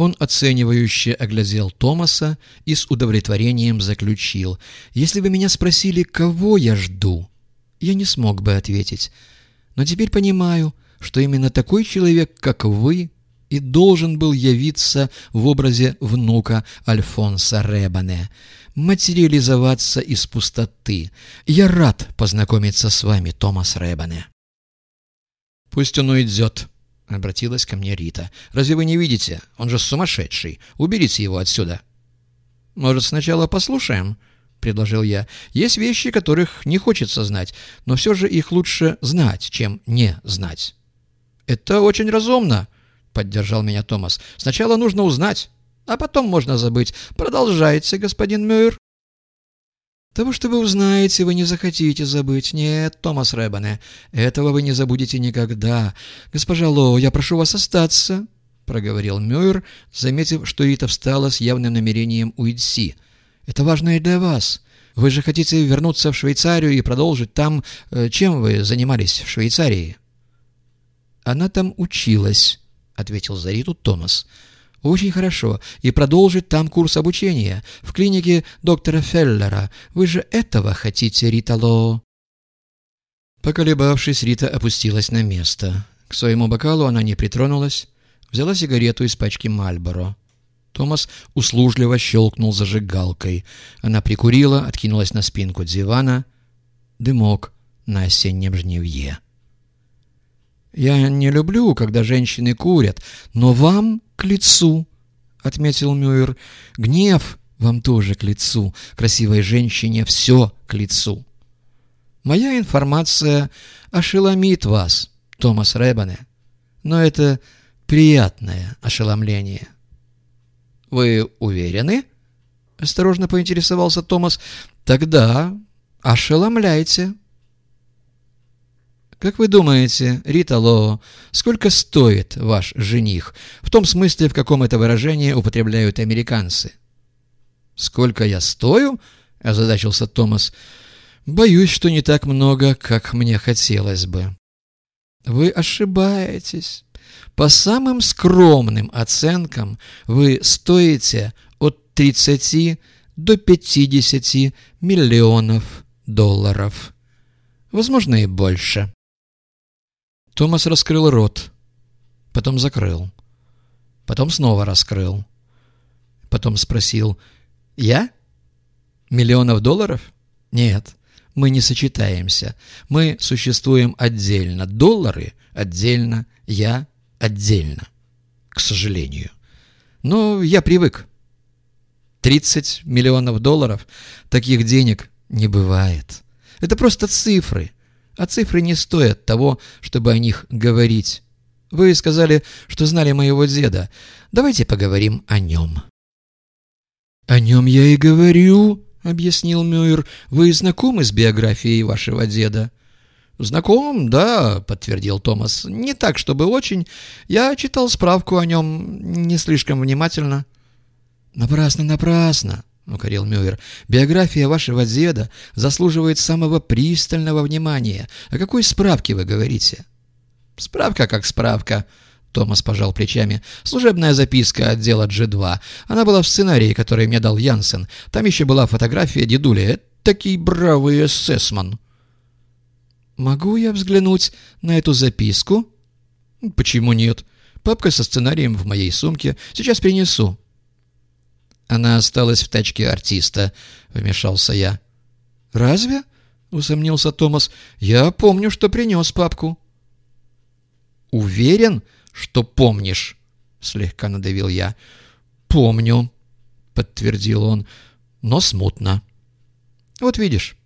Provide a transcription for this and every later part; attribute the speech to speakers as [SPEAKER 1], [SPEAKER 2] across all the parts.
[SPEAKER 1] Он оценивающе оглядел Томаса и с удовлетворением заключил. «Если бы меня спросили, кого я жду, я не смог бы ответить. Но теперь понимаю, что именно такой человек, как вы, и должен был явиться в образе внука Альфонса Ребане, материализоваться из пустоты. Я рад познакомиться с вами, Томас Ребане». «Пусть он уйдет», — обратилась ко мне Рита. «Разве вы не видите? Он же сумасшедший. Уберите его отсюда». «Может, сначала послушаем?» — предложил я. «Есть вещи, которых не хочется знать, но все же их лучше знать, чем не знать». «Это очень разумно», — поддержал меня Томас. «Сначала нужно узнать, а потом можно забыть. Продолжайте, господин Мюр». Того, что вы узнаете, вы не захотите забыть. Нет, Томас Рэббане, этого вы не забудете никогда. Госпожа Лоу, я прошу вас остаться, — проговорил Мюэр, заметив, что Рита встала с явным намерением уйти. Это важно и для вас. Вы же хотите вернуться в Швейцарию и продолжить там... Э, чем вы занимались в Швейцарии? Она там училась, — ответил за Риту Томас. «Очень хорошо. И продолжить там курс обучения. В клинике доктора Феллера. Вы же этого хотите, Рита Ло?» Поколебавшись, Рита опустилась на место. К своему бокалу она не притронулась. Взяла сигарету из пачки Мальборо. Томас услужливо щелкнул зажигалкой. Она прикурила, откинулась на спинку дивана. Дымок на осеннем жневье. «Я не люблю, когда женщины курят, но вам к лицу», — отметил Мюэр. «Гнев вам тоже к лицу. Красивой женщине все к лицу». «Моя информация ошеломит вас, Томас Рэббане, но это приятное ошеломление». «Вы уверены?» — осторожно поинтересовался Томас. «Тогда ошеломляйте». Как вы думаете, Рита Лоо, сколько стоит ваш жених? В том смысле, в каком это выражение употребляют американцы. Сколько я стою? озадачился Томас. Боюсь, что не так много, как мне хотелось бы. Вы ошибаетесь. По самым скромным оценкам вы стоите от 30 до 50 миллионов долларов. Возможно, и больше. Томас раскрыл рот, потом закрыл, потом снова раскрыл, потом спросил «Я? Миллионов долларов? Нет, мы не сочетаемся, мы существуем отдельно, доллары отдельно, я отдельно, к сожалению. Но я привык. 30 миллионов долларов, таких денег не бывает. Это просто цифры – а цифры не стоят того, чтобы о них говорить. Вы сказали, что знали моего деда. Давайте поговорим о нем». «О нем я и говорю», — объяснил Мюир. «Вы знакомы с биографией вашего деда?» «Знаком, да», — подтвердил Томас. «Не так, чтобы очень. Я читал справку о нем не слишком внимательно». «Напрасно, напрасно. — укорил Мюэр. «Биография вашего деда заслуживает самого пристального внимания. О какой справке вы говорите?» «Справка как справка», — Томас пожал плечами. «Служебная записка отдела G2. Она была в сценарии, который мне дал Янсен. Там еще была фотография дедули. Такий бравый эсэсман». «Могу я взглянуть на эту записку?» «Почему нет? Папка со сценарием в моей сумке. Сейчас принесу». Она осталась в тачке артиста, — вмешался я. — Разве? — усомнился Томас. — Я помню, что принес папку. — Уверен, что помнишь? — слегка надавил я. — Помню, — подтвердил он, — но смутно. — Вот видишь.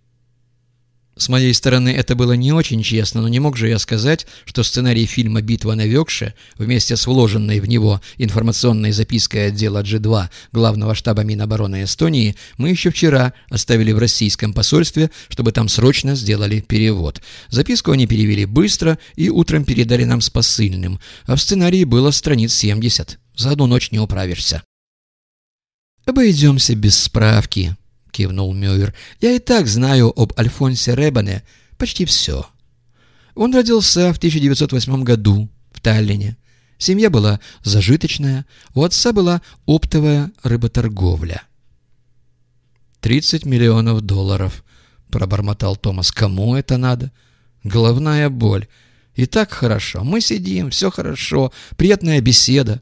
[SPEAKER 1] С моей стороны это было не очень честно, но не мог же я сказать, что сценарий фильма «Битва на Векше» вместе с вложенной в него информационной запиской отдела G2 главного штаба Минобороны Эстонии мы еще вчера оставили в российском посольстве, чтобы там срочно сделали перевод. Записку они перевели быстро и утром передали нам с посыльным, а в сценарии было страниц 70. За одну ночь не управишься. «Обойдемся без справки», кивнул Мюэр. «Я и так знаю об Альфонсе Ребане почти все. Он родился в 1908 году в Таллине. Семья была зажиточная, у отца была оптовая рыботорговля. «Тридцать миллионов долларов», — пробормотал Томас. «Кому это надо? Головная боль. И так хорошо. Мы сидим, все хорошо, приятная беседа.